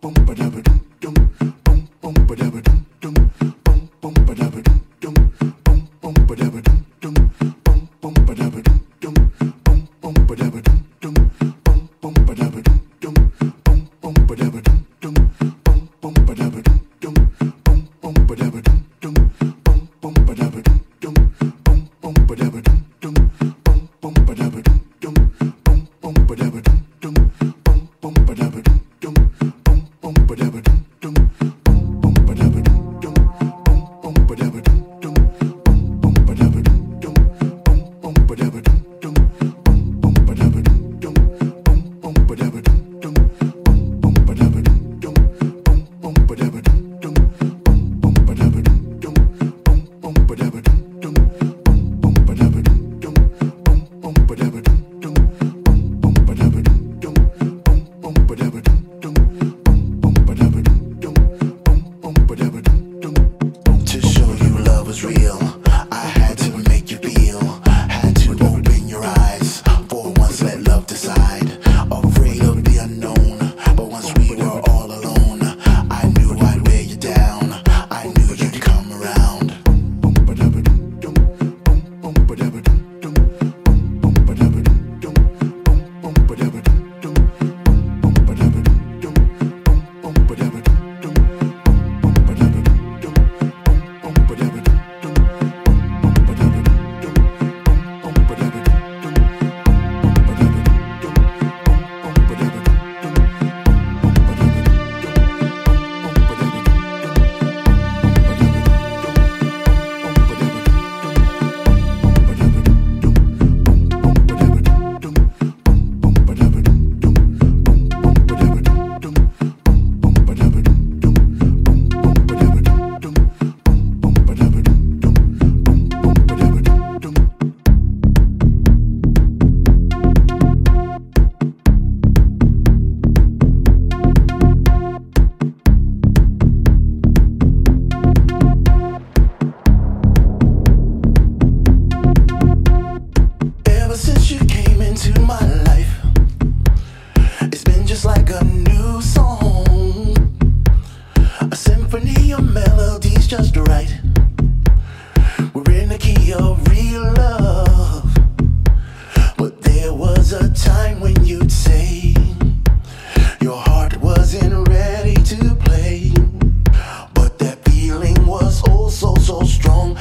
Boom, ba da ba dum. To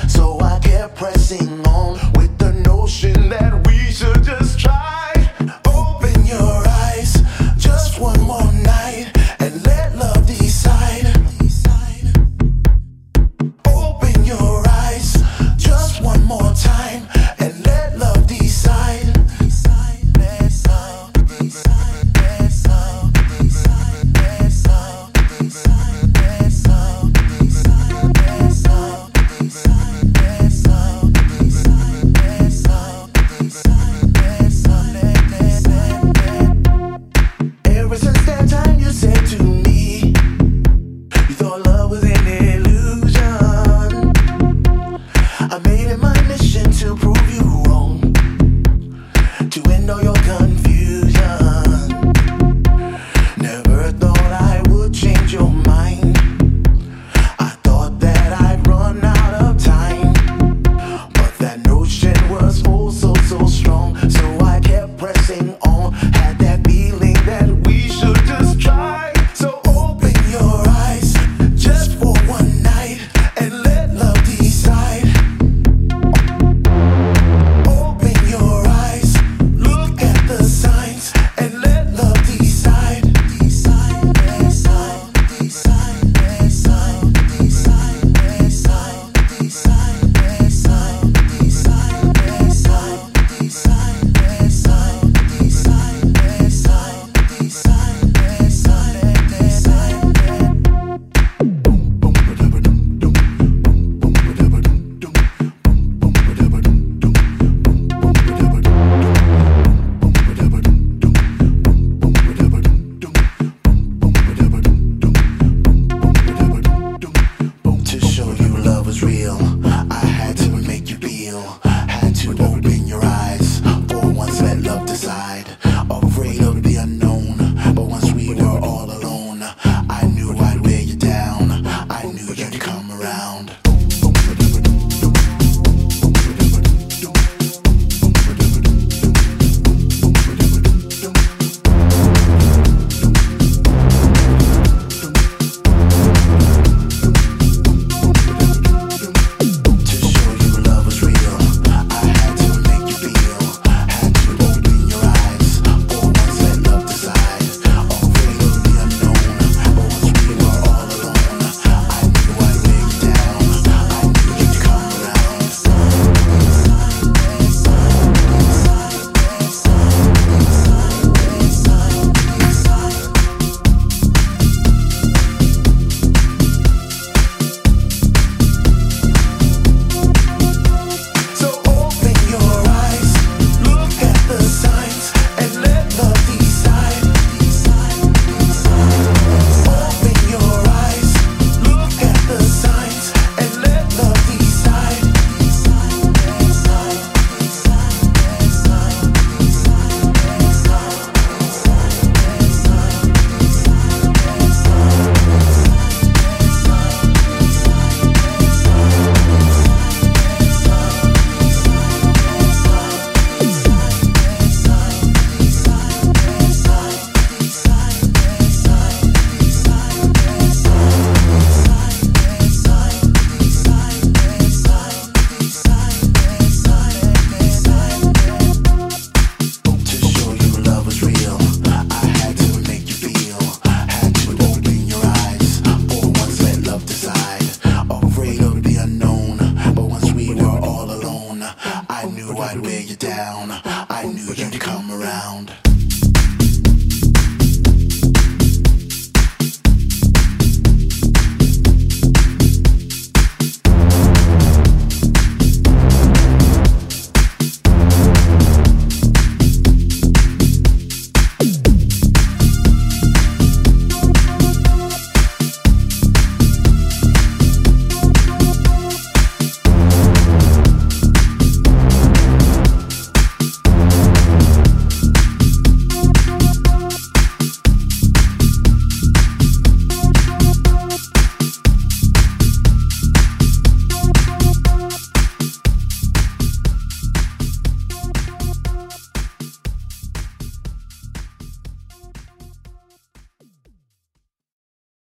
so I kept pressing to prove you wrong, to end all your confusion. Never thought I would change your mind. I thought that I'd run out of time, but that notion was so so strong. So side, afraid of the unknown. down.